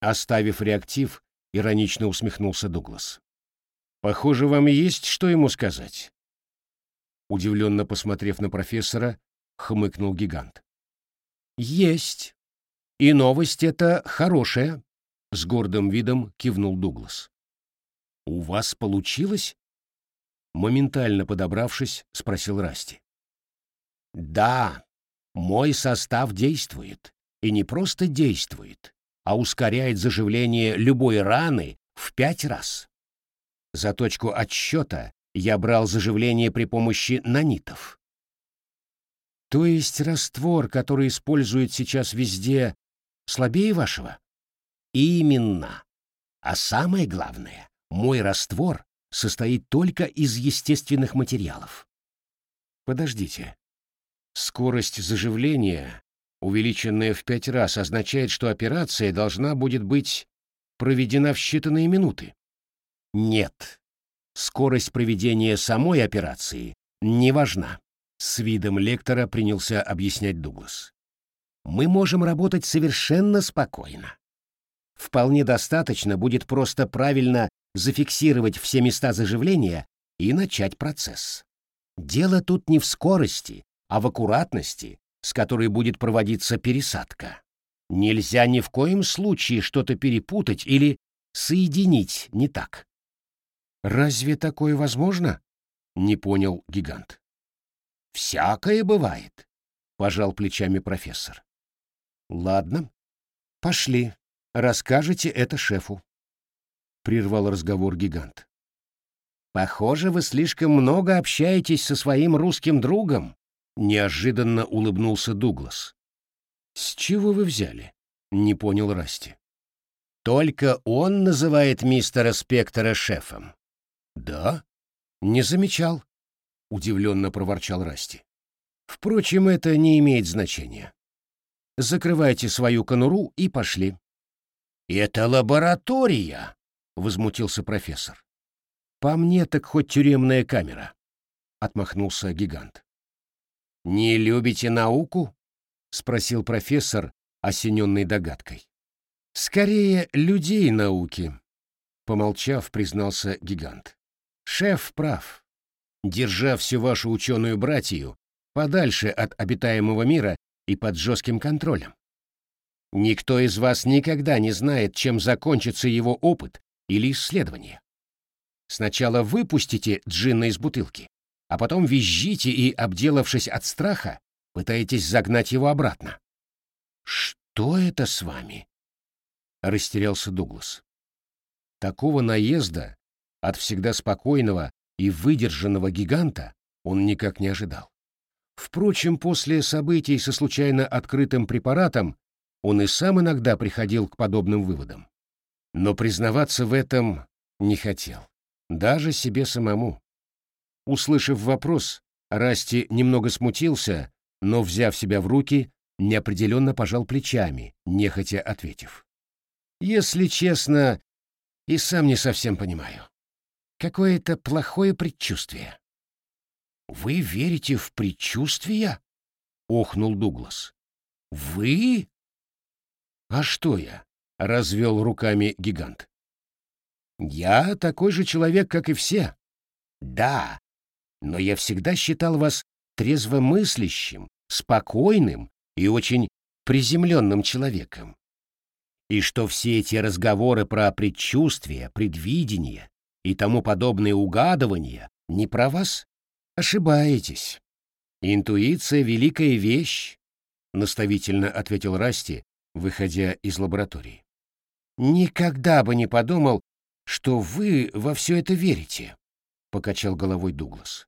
S1: Оставив реактив, иронично усмехнулся Дуглас. Похоже, вам есть что ему сказать. Удивленно посмотрев на профессора, хмыкнул гигант. Есть. И новость эта хорошая, с гордым видом кивнул Дуглас. У вас получилось? Моментально подобравшись, спросил Расти. Да, мой состав действует. И не просто действует, а ускоряет заживление любой раны в пять раз. За точку отсчета я брал заживление при помощи нанитов. То есть раствор, который используют сейчас везде, слабее вашего? Именно. А самое главное, мой раствор состоит только из естественных материалов. Подождите, Скорость заживления, увеличенная в пять раз, означает, что операция должна будет быть проведена в считанные минуты. Нет. Скорость проведения самой операции не важна. С видом лектора принялся объяснять Дуглас. Мы можем работать совершенно спокойно. Вполне достаточно будет просто правильно зафиксировать все места заживления и начать процесс. Дело тут не в скорости, а в аккуратности, с которой будет проводиться пересадка. Нельзя ни в коем случае что-то перепутать или соединить не так. «Разве такое возможно?» — не понял гигант. «Всякое бывает», — пожал плечами профессор. «Ладно, пошли, расскажете это шефу», — прервал разговор гигант. «Похоже, вы слишком много общаетесь со своим русским другом», Неожиданно улыбнулся Дуглас. «С чего вы взяли?» — не понял Расти. Только он называет мистера Спектора шефом. Да? Не замечал, удивленно проворчал Расти. Впрочем, это не имеет значения. Закрывайте свою конуру и пошли. Это лаборатория, возмутился профессор. По мне так хоть тюремная камера, отмахнулся гигант. Не любите науку? спросил профессор, осененный догадкой. Скорее, людей науки, помолчав, признался гигант. Шеф прав. Держа всю вашу ученую братью подальше от обитаемого мира и под жестким контролем. Никто из вас никогда не знает, чем закончится его опыт или исследование. Сначала выпустите джинна из бутылки, а потом визжите и, обделавшись от страха, пытаетесь загнать его обратно. «Что это с вами?» — растерялся Дуглас. Такого наезда от всегда спокойного и выдержанного гиганта он никак не ожидал. Впрочем, после событий со случайно открытым препаратом он и сам иногда приходил к подобным выводам. Но признаваться в этом не хотел, даже себе самому. Услышав вопрос, Расти немного смутился, но, взяв себя в руки, неопределенно пожал плечами, нехотя ответив. Если честно, и сам не совсем понимаю. Какое-то плохое предчувствие. Вы верите в предчувствия? охнул Дуглас. Вы? А что я? развел руками гигант. Я такой же человек, как и все. Да, но я всегда считал вас трезвомыслящим, спокойным и очень приземленным человеком и что все эти разговоры про предчувствия, предвидение и тому подобные угадывания не про вас? Ошибаетесь. Интуиция — великая вещь, — наставительно ответил Расти, выходя из лаборатории. Никогда бы не подумал, что вы во все это верите, — покачал головой Дуглас.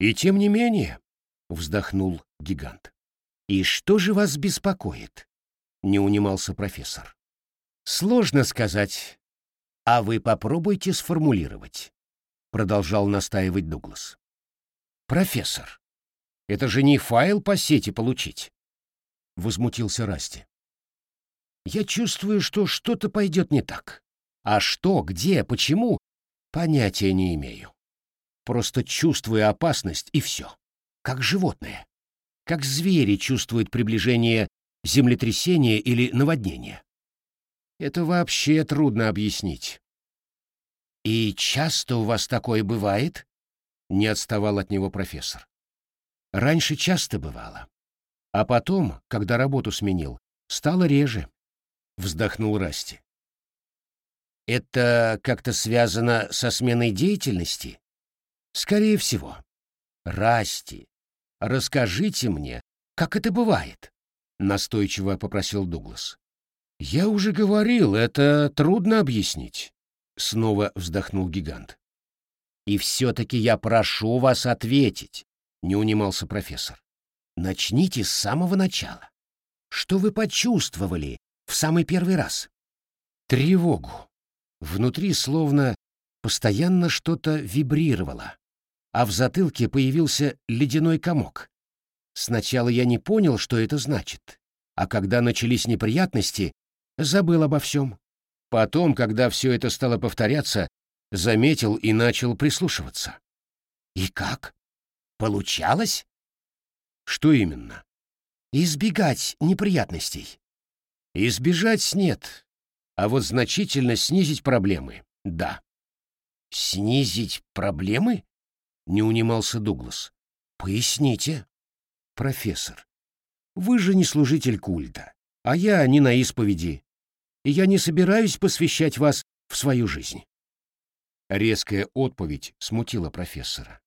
S1: И тем не менее, — вздохнул гигант. И что же вас беспокоит? — не унимался профессор. Сложно сказать. А вы попробуйте сформулировать, продолжал настаивать Дуглас. Профессор, это же не файл по сети получить, возмутился Расти. Я чувствую, что что-то пойдет не так. А что, где, почему, понятия не имею. Просто чувствую опасность и все. Как животное. Как звери чувствуют приближение землетрясения или наводнения. Это вообще трудно объяснить. «И часто у вас такое бывает?» — не отставал от него профессор. «Раньше часто бывало. А потом, когда работу сменил, стало реже», — вздохнул Расти. «Это как-то связано со сменой деятельности?» «Скорее всего. Расти, расскажите мне, как это бывает?» — настойчиво попросил Дуглас. «Я уже говорил, это трудно объяснить», — снова вздохнул гигант. «И все-таки я прошу вас ответить», — не унимался профессор. «Начните с самого начала. Что вы почувствовали в самый первый раз?» «Тревогу. Внутри словно постоянно что-то вибрировало, а в затылке появился ледяной комок. Сначала я не понял, что это значит, а когда начались неприятности, забыл обо всем. Потом, когда все это стало повторяться, заметил и начал прислушиваться. И как? Получалось? Что именно? Избегать неприятностей. Избежать нет, а вот значительно снизить проблемы — да. Снизить проблемы? Не унимался Дуглас. Поясните. Профессор, вы же не служитель культа, а я не на исповеди и я не собираюсь посвящать вас в свою жизнь. Резкая отповедь смутила профессора.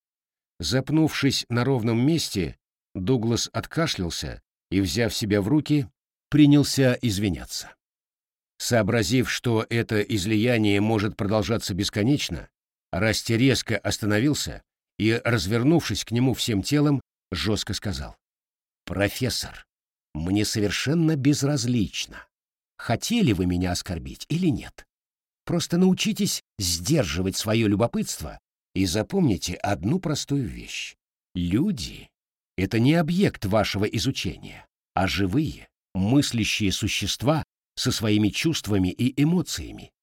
S1: Запнувшись на ровном месте, Дуглас откашлялся и, взяв себя в руки, принялся извиняться. Сообразив, что это излияние может продолжаться бесконечно, Расти резко остановился и, развернувшись к нему всем телом, жестко сказал. «Профессор, мне совершенно безразлично, хотели вы меня оскорбить или нет. Просто научитесь сдерживать свое любопытство и запомните одну простую вещь. Люди — это не объект вашего изучения, а живые, мыслящие существа со своими чувствами и эмоциями.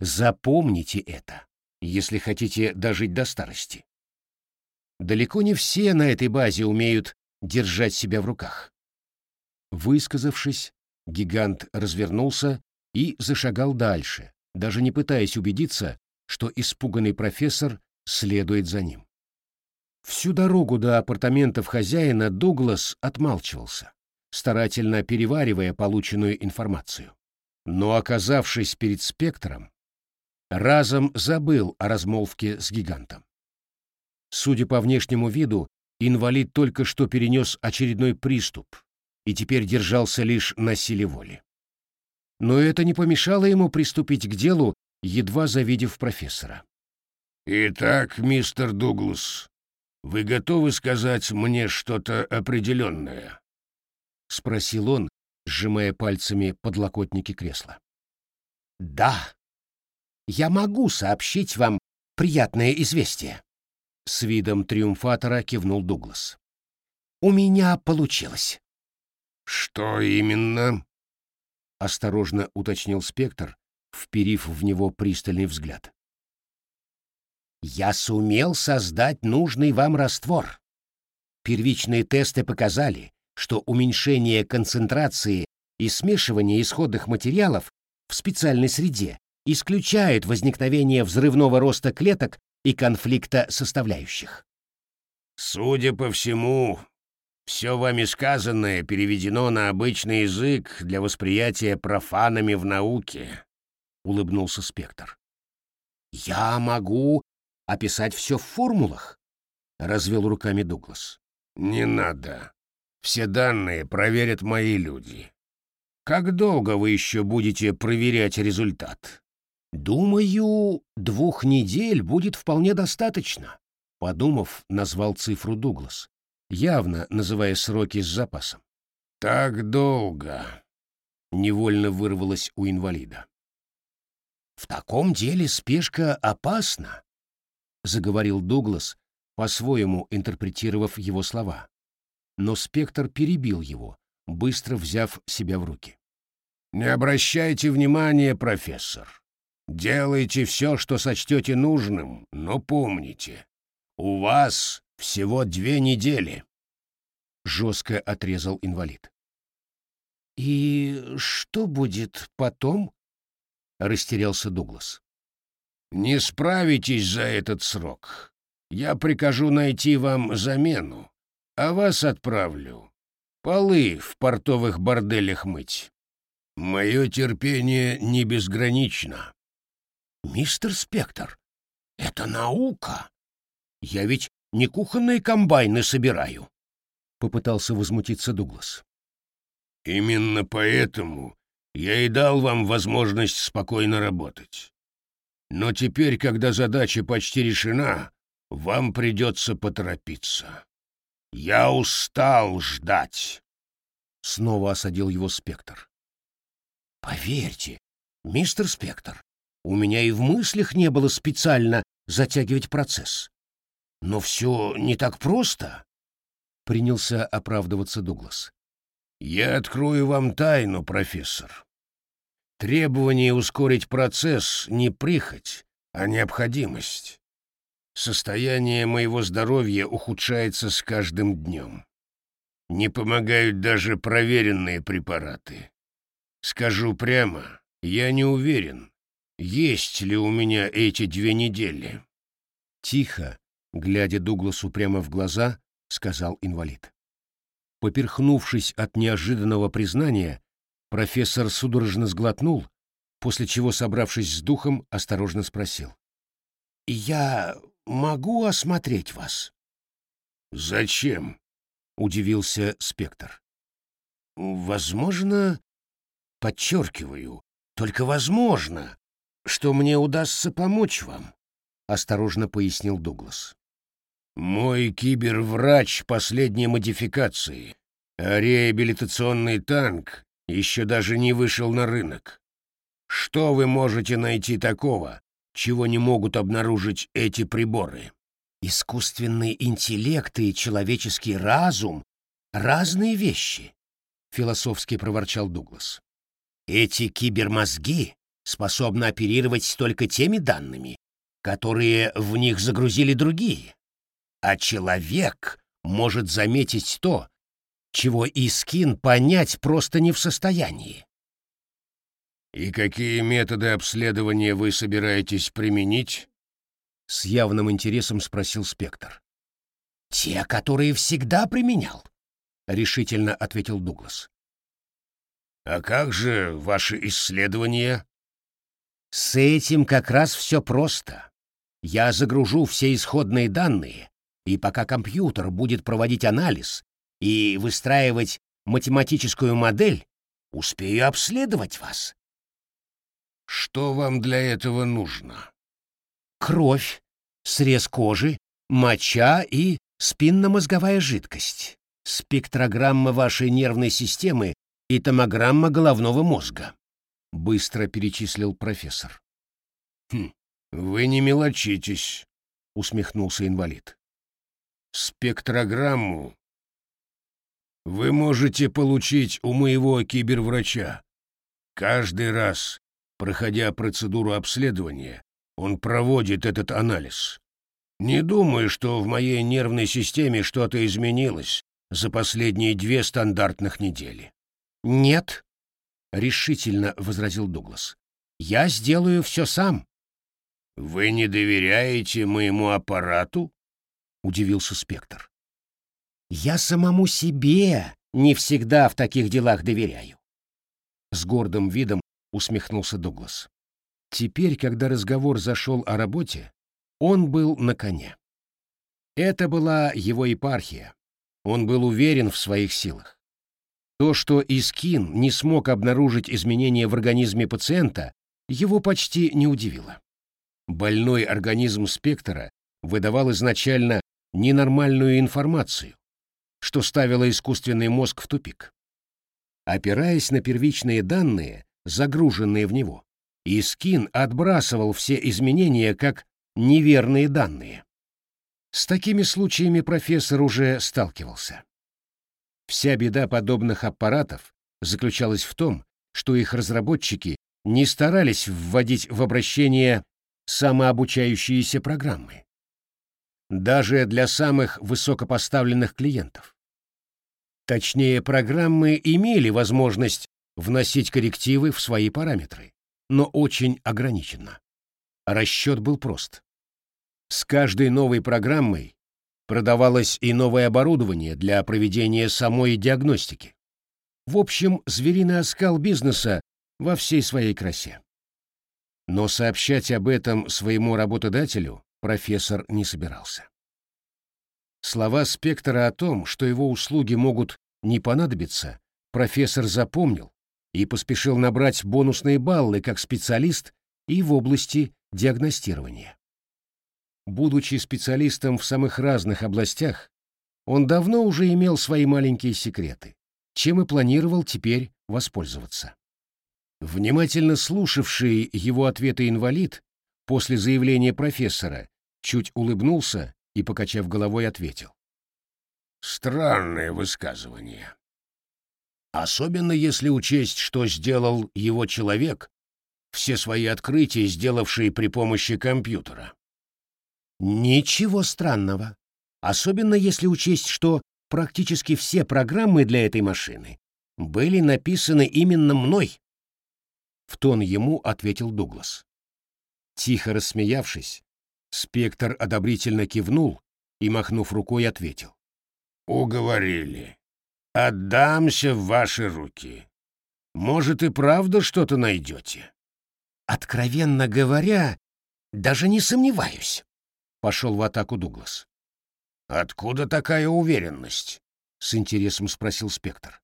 S1: Запомните это, если хотите дожить до старости. Далеко не все на этой базе умеют держать себя в руках. Высказавшись, гигант развернулся и зашагал дальше, даже не пытаясь убедиться, что испуганный профессор следует за ним. Всю дорогу до апартаментов хозяина Дуглас отмалчивался, старательно переваривая полученную информацию. Но, оказавшись перед спектром, разом забыл о размолвке с гигантом. Судя по внешнему виду, инвалид только что перенес очередной приступ и теперь держался лишь на силе воли. Но это не помешало ему приступить к делу, едва завидев профессора.
S3: «Итак, мистер Дуглас, вы готовы сказать мне что-то определенное?»
S1: — спросил он, сжимая пальцами подлокотники кресла. «Да, я могу сообщить вам приятное известие», — с видом триумфатора кивнул Дуглас. «У меня получилось».
S3: «Что именно?»
S1: — осторожно уточнил спектр, вперив в него пристальный взгляд. «Я сумел создать нужный вам раствор. Первичные тесты показали, что уменьшение концентрации и смешивание исходных материалов в специальной среде исключает возникновение взрывного роста клеток и конфликта составляющих.
S3: Судя по всему, все вами сказанное переведено на обычный язык для восприятия профанами в науке, — улыбнулся Спектр.
S1: «Я могу описать все в формулах», — развел руками Дуглас.
S3: «Не надо. Все данные проверят мои люди. Как долго вы еще будете проверять результат?»
S1: «Думаю, двух недель будет вполне достаточно», — подумав, назвал цифру Дуглас, явно называя сроки с запасом.
S3: «Так долго», — невольно вырвалось у инвалида.
S1: «В таком деле спешка опасна», — заговорил Дуглас, по-своему интерпретировав его слова. Но спектр перебил его, быстро взяв себя в руки.
S3: «Не обращайте внимания, профессор. Делайте все, что сочтете нужным, но помните, у вас всего две недели. Жестко отрезал инвалид.
S1: «И что будет потом?» — растерялся Дуглас.
S3: «Не справитесь за этот срок. Я прикажу найти вам замену, а вас отправлю полы в портовых борделях мыть. Мое терпение не безгранично.
S1: «Мистер Спектр, это наука. Я ведь не кухонные комбайны собираю», — попытался возмутиться Дуглас.
S3: «Именно поэтому я и дал вам возможность спокойно работать. Но теперь, когда задача почти решена, вам придется поторопиться. Я устал ждать».
S1: Снова осадил его Спектр. «Поверьте, мистер Спектр, у меня и в мыслях не было специально затягивать процесс. Но все не так просто, — принялся оправдываться Дуглас.
S3: Я открою вам тайну, профессор. Требование ускорить процесс не прихоть, а необходимость. Состояние моего здоровья ухудшается с каждым днем. Не помогают даже проверенные препараты. Скажу прямо, я не уверен, есть ли у меня эти две недели?»
S1: Тихо, глядя Дугласу прямо в глаза, сказал инвалид. Поперхнувшись от неожиданного признания, профессор судорожно сглотнул, после чего, собравшись с духом, осторожно спросил. «Я могу осмотреть вас?»
S3: «Зачем?» — удивился спектр.
S1: «Возможно, подчеркиваю, только возможно, что мне удастся помочь вам», — осторожно пояснил Дуглас.
S3: «Мой киберврач последней модификации, а реабилитационный танк еще даже не вышел на рынок. Что вы можете найти такого, чего не могут обнаружить эти приборы?
S1: Искусственный интеллект и человеческий разум — разные вещи, — философски проворчал Дуглас. Эти кибермозги способны оперировать только теми данными, которые в них загрузили другие. А человек может заметить то, чего Искин понять просто не в состоянии.
S3: «И какие методы обследования вы собираетесь применить?»
S1: С явным интересом спросил Спектр. «Те, которые всегда применял», — решительно ответил Дуглас.
S3: «А как же ваши исследования?»
S1: «С этим как раз все просто. Я загружу все исходные данные, и пока компьютер будет проводить анализ и выстраивать математическую модель, успею обследовать вас».
S3: «Что вам для этого нужно?»
S1: «Кровь, срез кожи, моча и спинномозговая жидкость, спектрограмма вашей нервной системы и томограмма головного мозга», — быстро перечислил профессор.
S3: «Хм, вы не мелочитесь», — усмехнулся инвалид. «Спектрограмму вы можете получить у моего киберврача. Каждый раз, проходя процедуру обследования, он проводит этот анализ. Не думаю, что в моей нервной системе что-то изменилось за последние две стандартных недели.
S1: «Нет», — решительно возразил Дуглас. «Я сделаю все сам».
S3: «Вы не доверяете моему аппарату?» — удивился Спектр.
S1: «Я самому себе не всегда в таких делах доверяю». С гордым видом усмехнулся Дуглас. Теперь, когда разговор зашел о работе, он был на коне. Это была его епархия. Он был уверен в своих силах. То, что Искин не смог обнаружить изменения в организме пациента, его почти не удивило. Больной организм спектра выдавал изначально ненормальную информацию, что ставило искусственный мозг в тупик. Опираясь на первичные данные, загруженные в него, Искин отбрасывал все изменения как неверные данные. С такими случаями профессор уже сталкивался. Вся беда подобных аппаратов заключалась в том, что их разработчики не старались вводить в обращение самообучающиеся программы. Даже для самых высокопоставленных клиентов. Точнее, программы имели возможность вносить коррективы в свои параметры, но очень ограниченно. Расчет был прост. С каждой новой программой продавалось и новое оборудование для проведения самой диагностики. В общем, звериный оскал бизнеса во всей своей красе. Но сообщать об этом своему работодателю профессор не собирался. Слова спектра о том, что его услуги могут не понадобиться, профессор запомнил и поспешил набрать бонусные баллы как специалист и в области диагностирования. Будучи специалистом в самых разных областях, он давно уже имел свои маленькие секреты, чем и планировал теперь воспользоваться. Внимательно слушавший его ответы инвалид после заявления профессора чуть улыбнулся и, покачав головой, ответил.
S3: «Странное высказывание. Особенно если учесть, что сделал его человек, все свои открытия сделавший при помощи компьютера.
S1: Ничего странного. Особенно если учесть, что практически все программы для этой машины были написаны именно мной. В тон ему ответил Дуглас. Тихо рассмеявшись, Спектр одобрительно кивнул и, махнув рукой, ответил.
S3: «Уговорили. Отдамся в ваши руки. Может, и правда что-то найдете?»
S1: «Откровенно говоря, даже не сомневаюсь», — пошел в атаку Дуглас.
S3: «Откуда такая уверенность?»
S1: — с интересом спросил Спектр.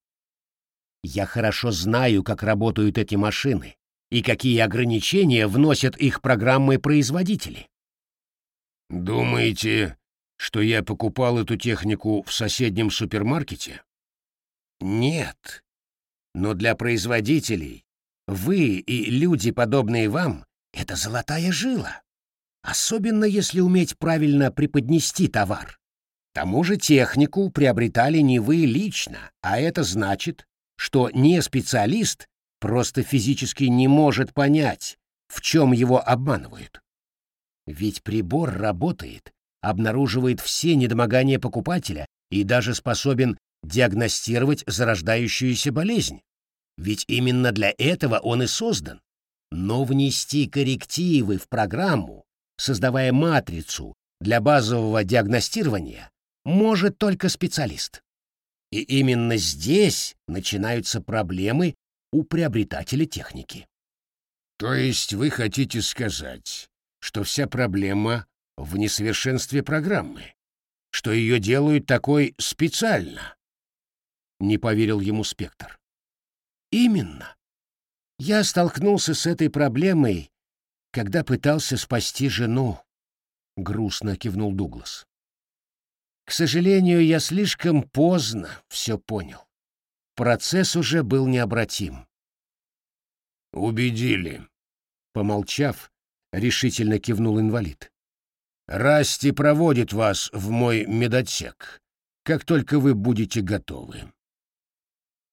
S1: «Я хорошо знаю, как работают эти машины и какие ограничения вносят их программы-производители.
S3: «Думаете, что я покупал эту технику в соседнем супермаркете?»
S1: «Нет.
S3: Но для производителей вы и люди, подобные вам, — это золотая жила. Особенно если уметь правильно преподнести товар. К тому же технику приобретали не вы лично, а это значит, что не специалист просто физически не может понять, в чем его обманывают. Ведь прибор работает, обнаруживает все недомогания покупателя и даже способен диагностировать зарождающуюся болезнь. Ведь именно для этого он и создан. Но внести коррективы в программу, создавая матрицу для базового диагностирования, может только специалист. И именно здесь начинаются проблемы у приобретателя техники. То есть вы хотите сказать, что вся проблема в несовершенстве программы, что ее делают такой специально? Не поверил ему Спектр. Именно. Я столкнулся с этой проблемой, когда пытался спасти жену, грустно кивнул Дуглас. К сожалению, я слишком поздно все понял. Процесс уже был необратим. «Убедили», — помолчав, решительно кивнул инвалид. «Расти проводит вас в мой медотсек, как только вы будете готовы».